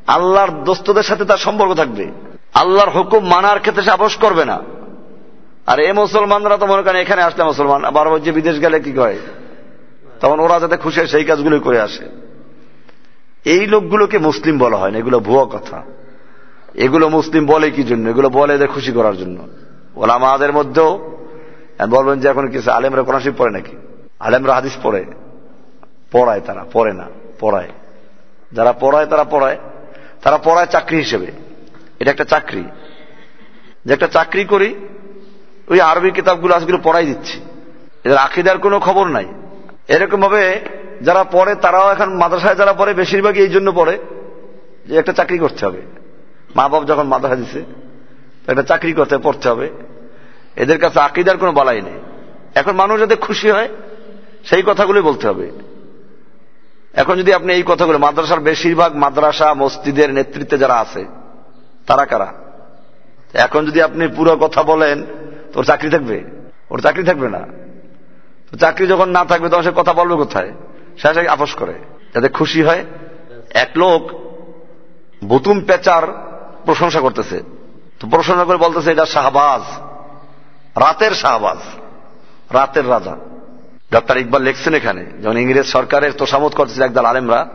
আল্লাহর দোস্তদের সাথে তার সম্পর্ক থাকবে। আল্লাহর হুকুম মানার ক্ষেত্রে সে আপোষ করবে না। আর এই মুসলমানরা তো মনে করেন এখানে আসলে মুসলমান, আবার যে বিদেশ গেলে কি করে? তখন ওরা যাতে খুশি সেই কাজগুলো করে আসে। এই লোকগুলোকে মুসলিম বলা হয় না, এগুলো ভুয়া কথা। এগুলো মুসলিম বলে কি জন্য? এগুলো বলে এদের খুশি করার জন্য। ওলা মাদের মধ্যেও বলবেন যে এখন কিছু আলেমরা কোরআন পড়ে নাকি? আলেমরা হাদিস পড়ে। পড়ায় তারা, পড়ে না, পড়ায়। যারা পড়ায় তারা পড়ায়। তারা পড়ায় চাকরি হিসেবে। এটা একটা চাকরি। যে একটা চাকরি করি ওই আরবি কিতাবগুলো আজগুলো পড়াই দিচ্ছি। এদের আকিদার কোনো খবর নাই। এরকম ভাবে যারা পড়ে, তারাও এখন মাদ্রাসায় যারা পড়ে, বেশিরভাগই এই জন্য পড়ে যে একটা চাকরি করতে হবে। মা বাপ যখন মাদ্রাসা দিছে একটা চাকরি করতে পড়তে হবে। এদের কাছে আকিদার কোনো বালাই নেই। এখন মানুষ যাতে খুশি হয়, সেই কথাগুলোই বলতে হবে। এখন যদি আপনি এই কথাগুলো, মাদ্রাসার বেশিরভাগ মাদ্রাসা, মসজিদের নেতৃত্বে যারা আছে, তারা কারা? এখন যদি আপনি পুরো কথা বলেন তোর চাকরি থাকবে? ওর চাকরি থাকবে না। তো চাকরি যখন না থাকবে, তখন সে কথা বলবে কোথায়? সে আপোষ করে। যাতে খুশি হয়, এক লোক বুতুম পেচার প্রশংসা করতেছে। তো প্রশংসা করে বলতেছে, এটা শাহবাজ। রাতের শাহবাজ। রাতের রাজা। ডক্টর ইকবাল লিখছেন এখানে, যখন ইংরেজ সরকারের তোষামত করতেছিল একদল আলেমরা,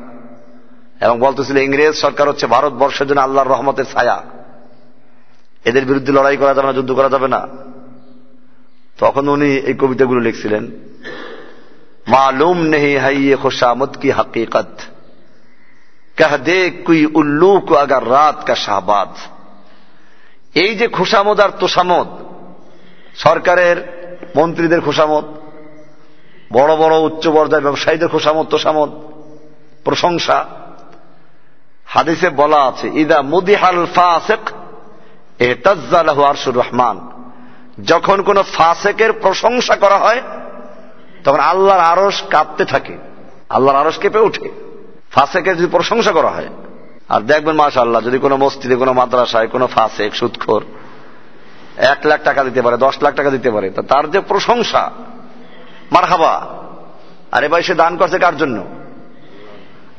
এবং বলতেছিল, ইংরেজ সরকার হচ্ছে ভারতবর্ষের জন্য আল্লাহর রহমতের ছায়া। এদের বিরুদ্ধে লড়াই করা যাবে না, যুদ্ধ করা যাবে না। তখন উনি এই কবিতাগুলো লিখছিলেন, মালুম নেহি হাইয়ে খোশামত কি হাকিকত। কাহ দে কুই উল্লু আগার রাত কা শাহবাদ। এই যে খোসামদ আর তোষামদ সরকারের মন্ত্রীদের খোসামত, বড় বড় উচ্চ পর্যায়ের ব্যবসায়ীদের খোসামত, তোষামত, প্রশংসা, হাদিসে বলা আছে, ইদা মুদিহাল ফাসেক এহতাজ্জালাহ আরশুর রহমান। যখন কোন ফাসেকের প্রশংসা করা হয়, তখন আল্লাহর আরস কাঁপতে থাকে। আল্লাহর আরস কেঁপে উঠে ফাসেকের যদি প্রশংসা করা হয়, আর দেখবেন মাসা আল্লাহ যদি কোনো মসজিদে, কোনো মাদ্রাসায়, কোনো ফাসেক সুৎখোর এক লাখ টাকা দিতে পারে, দশ লাখ টাকা দিতে পারে, তো তার যে প্রশংসা মার হাবা আরে ভাই, সে দান করছে কার জন্য?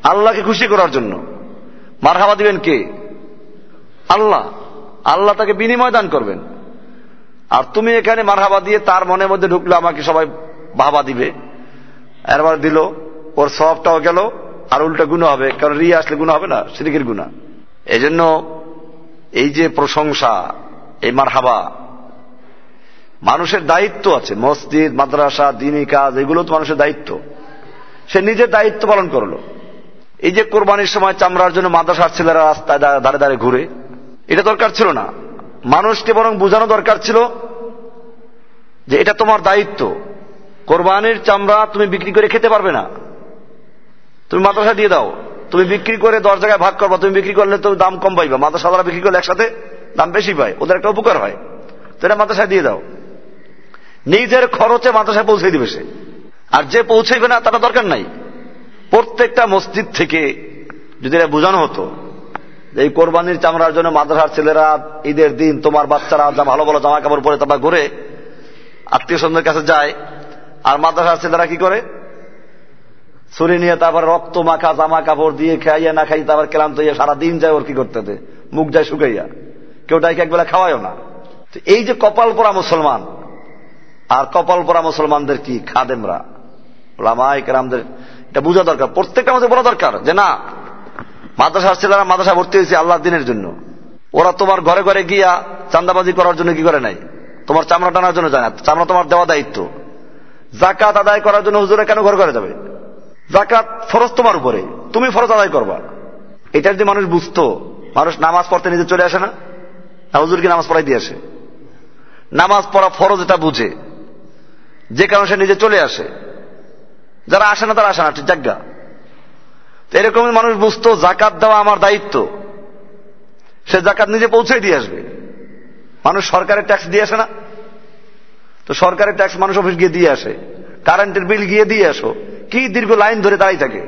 আল্লাহকে খুশি করার জন্য। মার হাবা দিবেন কে? আল্লাহ। আল্লাহ তাকে বিনিময় দান করবেন। আর তুমি এখানে মারহাবা দিয়ে তার মনের মধ্যে ঢুকলো আমাকে সবাই বাবা দিবে। এরবার দিল, ওর সবটাও গেল, আর উল্টা গুণ হবে। কারণ রিয়া আসলে গুণ হবে না, সিরিকের গুণা এই জন্য এই যে প্রশংসা, এই মারহাবা, মানুষের দায়িত্ব আছে। মসজিদ, মাদ্রাসা, দিনী কাজ, এগুলো তো মানুষের দায়িত্ব। সে নিজের দায়িত্ব পালন করল। এই যে কোরবানির সময় চামড়ার জন্য মাদ্রাসার ছেলেরা রাস্তায় দাঁড়ে দাঁড়ে ঘুরে, এটা দরকার ছিল না। মানুষকে বরং বোঝানো দরকার ছিল যে এটা তোমার দায়িত্ব। কোরবানির চামড়া তুমি বিক্রি করে খেতে পারবে না। তুমি মাদ্রাসা দিয়ে দাও। তুমি বিক্রি করে দশ জায়গায় ভাগ করবা। তুমি বিক্রি করলে তুমি দাম কম পাইবা। মাদ্রাসাওয়ালা বিক্রি করলে একসাথে দাম বেশি পায়। ওদের একটা উপকার হয়। তো এটা মাদ্রাসায় দিয়ে দাও। নিজের খরচে মাদ্রাসায় পৌঁছে দিবে সে। আর যে পৌঁছাইবে না তাটা দরকার নাই। প্রত্যেকটা মসজিদ থেকে যদি এটা বোঝানো হতো এই কোরবানির চামড়ার জন্য মাদ্রাসার ছেলেরা ঈদের দিন তোমার বাচ্চারা ভালো ভালো জামা কাপড় পরে তারা ঘুরে আত্মীয় স্বজনের কাছে যায়, আর মাদ্রাসার ছেলেরা কি করে? ছুরি নিয়ে তারপর রক্ত মাখা, জামা কাপড় দিয়ে খাইয়া না খাই তারপর ক্লান্ত হইয়া সারা দিন যায় ওর কি করতে মুখ যায় শুকাইয়া। কেউ ডাইকে একবেলা খাওয়ায়ও না। এই যে কপাল পরা মুসলমান, আর কপাল পরা মুসলমানদের কি খাদেমরা? লামাইকরামদের এটা বোঝা দরকার, প্রত্যেকটা আমাদের বলা দরকার যে না মাদ্রাসার ছেলেরা মাদ্রাসা ভর্তি হয়েছে আল্লাহ দিনের জন্য। ওরা তোমার ঘরে ঘরে গিয়া চান্দাবাজি করার জন্য কি করে নাই? তোমার চামড়া টানার জন্য না চামড়া তোমার দেওয়া দায়িত্ব। জাকাত আদায় করার জন্য হুজুরে কেন ঘর ঘরে যাবে? জাকাত ফরজ তোমার উপরে, তুমি ফরজ আদায় করবা। এটা যদি মানুষ বুঝতো, মানুষ নামাজ পড়তে নিজে চলে আসে না? হুজুর কি নামাজ পড়াই দিয়ে আসে? নামাজ পড়া ফরজ এটা বুঝে। যে কারণে সে নিজে চলে আসে। যারা আসে না তারা আসে না, ঠিক জায়গা এরকমই মানুষ বুঝতো জাকাত দেওয়া আমার দায়িত্ব। সে জাকাত নিজে পৌঁছে দিয়ে আসবে। মানুষ সরকারের ট্যাক্স দিয়ে আসে না। তো সরকারের ট্যাক্স মানুষ অফিস গিয়ে দিয়ে আসে। কারেন্টের বিল গিয়ে দিয়ে আসো। কি দীর্ঘ লাইন ধরে দাঁড়িয়ে থাকে?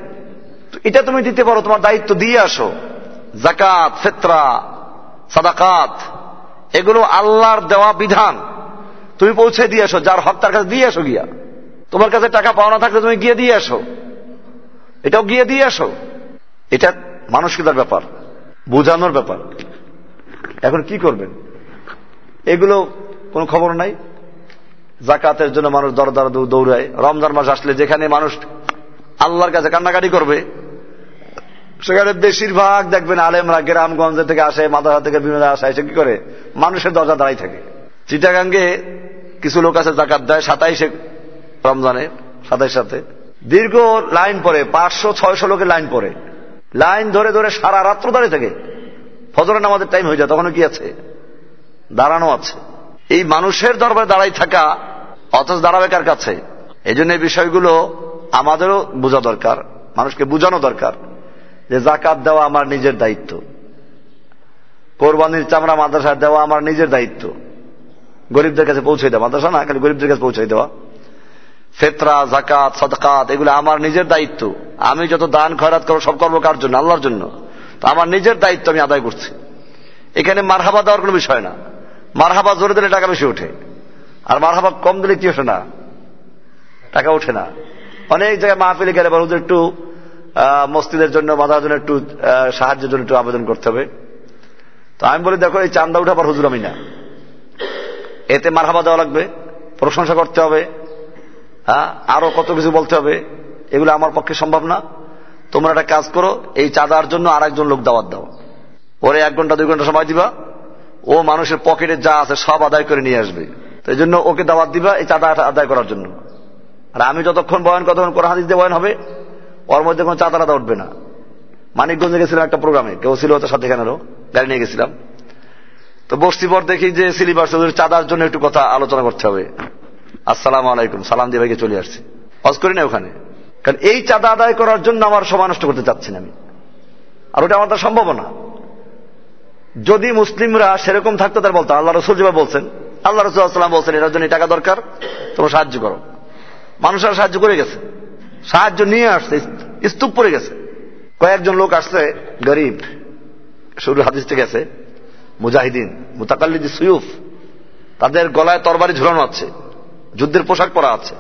এটা তুমি দিতে পারো, তোমার দায়িত্ব দিয়ে আসো। জাকাত, ফেতরা, সাদাকাত, এগুলো আল্লাহর দেওয়া বিধান। তুমি পৌঁছে দিয়ে আসো, যার হক তার কাছে দিয়ে আসো গিয়া। তোমার কাছে টাকা পাওনা থাকলে তুমি গিয়ে দিয়ে আসো। এটাও গিয়ে দিয়ে আসো। এটা মানসিকতার ব্যাপার, বোঝানোর ব্যাপার। এখন কি করবেন? এগুলো কোনো খবর নাই। জাকাতের জন্য মানুষ দর দর দৌড়ায়। রমজান মাস আসলে যেখানে মানুষ আল্লাহর কাছে কান্নাকাটি করবে, সেখানে বেশিরভাগ দেখবেন আলেমরা গ্রামগঞ্জ থেকে আসে মাদারা থেকে বিভিন্ন আসে। এসে কি করে? মানুষের দরজা দাঁড়াই থাকে। চিটাগাঙ্গে কিছু লোক আছে জাকাত দেয় সাতাইশে রমজানে, সাতাইশ সাথে দীর্ঘ লাইন পরে পাঁচশো, ছয়শো লোকের লাইন পরে লাইন ধরে ধরে সারা রাত্র দাঁড়িয়ে থাকে। ফজরের নামাজের টাইম হয়ে যায় তখন কি আছে? দাঁড়ানো আছে। এই মানুষের দরবারে দাঁড়াই থাকা, অথচ দাঁড়াবে কার কাছে? এই জন্য এই বিষয়গুলো আমাদেরও বোঝা দরকার, মানুষকে বোঝানো দরকার যে জাকাত দেওয়া আমার নিজের দায়িত্ব। কোরবানির চামড়া মাদ্রাসায় দেওয়া আমার নিজের দায়িত্ব। গরিবদের কাছে পৌঁছে দেওয়া, মাদ্রাসা না, খালি গরিবদের কাছে পৌঁছে দেওয়া। ফেতরা জাকাত সদকাত, এগুলো আমার নিজের দায়িত্ব। আমি যত দান, খয়রাত করব, সব করব কার জন্য? আল্লাহর জন্য। তো আমার নিজের দায়িত্ব আমি আদায় করছি। এখানে মারহাবা দেওয়ার কোনো বিষয় না। মারহাবা জোরে দিলে টাকা বেশি ওঠে। আর মারহাবা কম দিলে কি ওঠে না? টাকা ওঠে না। অনেক জায়গায় মাহফিলে গেলে বড় একটু মসজিদের জন্য মাদার জন্য একটু সাহায্যের জন্য একটু আবেদন করতে হবে। তো আমি বলি, দেখো, এই চান্দা উঠাবার হুজুর আমি না। এতে মারহাবা দেওয়া লাগবে, প্রশংসা করতে হবে হ্যাঁ আরও কত কিছু বলতে হবে। এগুলো আমার পক্ষে সম্ভব না। তোমরা একটা কাজ করো, এই চাঁদার জন্য আর একজন লোক দাওয়াত দাও। ওরে এক ঘণ্টা, দুই ঘণ্টা সময় দিবা। ও মানুষের পকেটে যা আছে সব আদায় করে নিয়ে আসবে। তো এই জন্য ওকে দাওয়াত দিবা এই চাঁদা আদায় করার জন্য। আর আমি যতক্ষণ বয়ান কতক্ষণ করে হাদিস দিয়ে বয়ান হবে, ওর মধ্যে কোনো আদা উঠবে না। মানিকগঞ্জে গেছিলাম একটা প্রোগ্রামে, কেউ ছিল ওদের সাথে এখানেরও গাড়ি নিয়ে গেছিলাম। তো বসতি পর দেখি যে সিলিবাস চাঁদার জন্য একটু কথা আলোচনা করতে হবে। আসসালাম আলাইকুম, সালাম দিয়ে ভাইকে চলে আসছি। হজ করি না ওখানে। কারণ এই চাঁদা আদায় করার জন্য আমার সময় নষ্ট করতে চাচ্ছি না আমি। আর ওটা আমার তো সম্ভব না। যদি মুসলিমরা সেরকম থাকতো, তার বলতো, আল্লাহ রসুল যেভাবে বলছেন, আল্লাহ রসুল আসসালাম বলছেন, এটার জন্য টাকা দরকার, তোমরা সাহায্য করো। মানুষরা সাহায্য করে গেছে। সাহায্য নিয়ে আসছে, স্তূপ পড়ে গেছে। কয়েকজন লোক আসছে, গরিব। শুরু হাদিস থেকে গেছে, মুজাহিদিন, মুতাকাল্লিদি সুয়ুফ। তাদের গলায় তরবারি ঝুলানো আছে, যুদ্ধের পোশাক পরা আছে,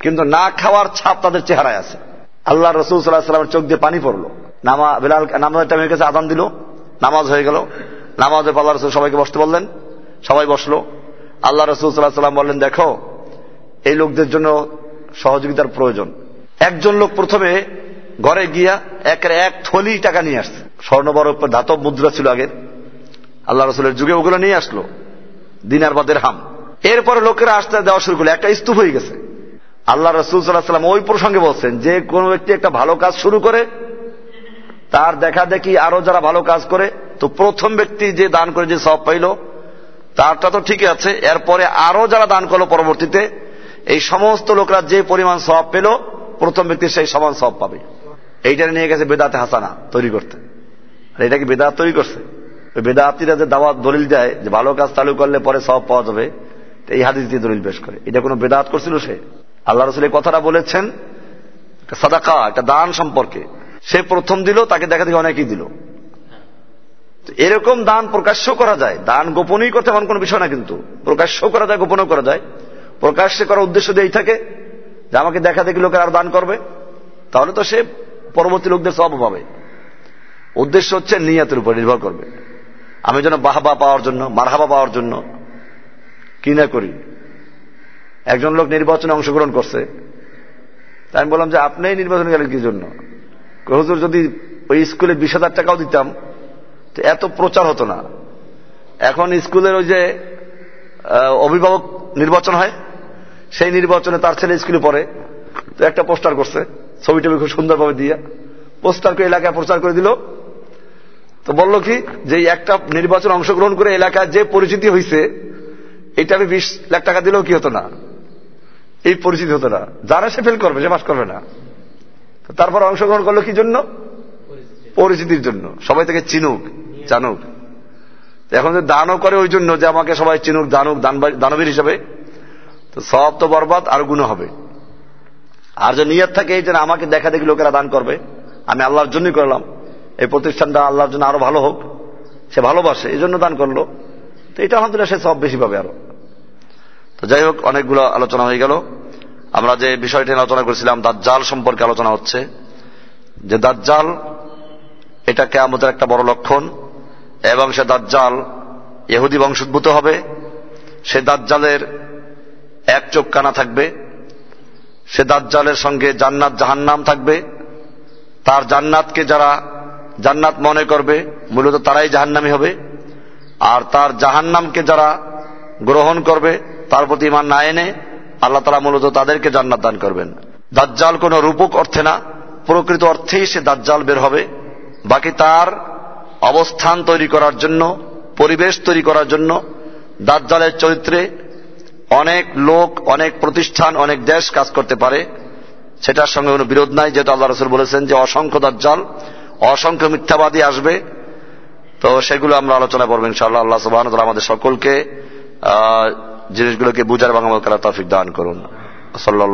কিন্তু না খাওয়ার ছাপ তাদের চেহারায় আছে। আল্লাহ রসুল সাল্লাহ সাল্লামের চোখ দিয়ে পানি পড়ল। নামা, বিলাল নামাজের টাইমের কাছে আদান দিল। নামাজ হয়ে গেল। নামাজের পর আল্লাহ রসুল সবাইকে বসতে বললেন। সবাই বসল। আল্লাহ রসুল সাল্লাহ সাল্লাম বললেন, দেখো, এই লোকদের জন্য সহযোগিতার প্রয়োজন। একজন লোক প্রথমে ঘরে গিয়া একের এক থলি টাকা নিয়ে আসছে। স্বর্ণবর ধাতব মুদ্রা ছিল আগের। আল্লাহ রসুলের যুগে ওগুলো নিয়ে আসলো। দিনার বাদের হাম। এরপরে লোকেরা আসতে দেওয়া শুরু করল। একটা স্তূপ হয়ে গেছে। আল্লাহ রসুল সাল্লাহ সাল্লাম ওই প্রসঙ্গে বলছেন, যে কোনো ব্যক্তি একটা ভালো কাজ শুরু করে তার দেখা দেখি আরও যারা ভালো কাজ করে, তো প্রথম ব্যক্তি যে দান করে যে সব পাইল, তারটা তো ঠিকই আছে। এরপরে আরও যারা দান করল পরবর্তীতে, এই সমস্ত লোকরা যে পরিমাণ সব পেল, প্রথম ব্যক্তি সেই সমান সব পাবে। এইটা নিয়ে গেছে বেদাতে হাসানা তৈরি করতে। আর এটা কি বেদাত তৈরি করছে? ওই বেদাতিরা যে দাওয়াত দলিল দেয় যে ভালো কাজ চালু করলে পরে সব পাওয়া যাবে এই হাদিস দিয়ে দলিল পেশ করে। এটা কোনো বেদাত করছিল সে? আল্লাহ রসুল এই কথাটা বলেছেন সাদাকা, একটা দান সম্পর্কে। সে প্রথম দিল, তাকে দেখা দেখে অনেকেই দিল। এরকম দান প্রকাশ্য করা যায়। দান গোপনই করতে এমন কোনো বিষয় না কিন্তু। প্রকাশ্য করা যায়, গোপনও করা যায়। প্রকাশ্যে করার উদ্দেশ্য দিয়েই থাকে যে আমাকে দেখা দেখি লোকের আর দান করবে। তাহলে তো সে পরবর্তী লোকদের সব পাবে। উদ্দেশ্য হচ্ছে নিয়াতের উপর নির্ভর করবে। আমি যেন বাহাবা পাওয়ার জন্য, মারহাবা পাওয়ার জন্য কি না করি? একজন লোক নির্বাচনে অংশগ্রহণ করছে। তাই আমি বললাম যে আপনি নির্বাচন গেলেন কি জন্য? হুজুর, যদি ওই স্কুলে বিশ হাজার টাকাও দিতাম, তো এত প্রচার হতো না। এখন স্কুলের ওই যে অভিভাবক নির্বাচন হয়, সেই নির্বাচনে তার ছেলে স্কুলে পড়ে, তো একটা পোস্টার করছে, ছবি টবি খুব সুন্দরভাবে দিয়ে, পোস্টার করে এলাকায় প্রচার করে দিল। তো বলল কি, যে একটা নির্বাচন অংশগ্রহণ করে এলাকায় যে পরিচিতি হয়েছে এটা আমি বিশ লাখ টাকা দিলেও কি হতো না? এই পরিচিতি হতো না। যারা সে ফেল করবে, সে পাস করবে না। তারপর অংশগ্রহণ করল কি জন্য? পরিচিতির জন্য। সবাই থেকে চিনুক, জানুক। এখন যে দানও করে ওই জন্য যে আমাকে সবাই চিনুক দানুক দানবীর হিসাবে। তো সব তো বরবাদ, আর গুণ হবে। আর যে নিয়ত থাকে এই যে আমাকে দেখা দেখি লোকেরা দান করবে। আমি আল্লাহর জন্যই করলাম। এই প্রতিষ্ঠানটা আল্লাহর জন্য আরও ভালো হোক। সে ভালোবাসে, এই জন্য দান করল। তো এটা আলহামদুলিল্লাহ সে সব বেশি পাবে আরও। তো যাই হোক, অনেকগুলো আলোচনা হয়ে গেল। আমরা যে বিষয়টি আলোচনা করেছিলাম, দাজ্জাল সম্পর্কে আলোচনা হচ্ছে। যে দাজ্জাল, এটা কেয়ামতের একটা বড় লক্ষণ, এবং সে দাজ্জাল এহুদি বংশোদ্ভূত হবে। সে দাজ্জালের এক চোখ কানা থাকবে। সে দাজ্জালের সঙ্গে জান্নাত জাহান্নাম থাকবে। তার জান্নাতকে যারা জান্নাত মনে করবে, মূলত তারাই জাহান্নামি হবে। আর তার জাহান্নামকে যারা গ্রহণ করবে, তার প্রতি ইমান না এনে আল্লাহ তালা মূলত তাদেরকে জান্নাত দান করবেন। দাজ্জাল কোন রূপক অর্থে না, প্রকৃত অর্থেই সে দাজ্জাল বের হবে। বাকি তার অবস্থান তৈরি করার জন্য, পরিবেশ তৈরি করার জন্য দাজ্জালের চরিত্রে অনেক লোক, অনেক প্রতিষ্ঠান, অনেক দেশ কাজ করতে পারে। সেটার সঙ্গে কোনো বিরোধ নাই, যেহেতু আল্লাহ রসুল বলেছেন যে অসংখ্য দাজ্জাল, অসংখ্য মিথ্যাবাদী আসবে। তো সেগুলো আমরা আলোচনা করব ইনশাআল্লাহ। আল্লাহ সুবাহ আমাদের সকলকে জিনিসগুলোকে বুঝার বাংলা করার তফিক দান করুন।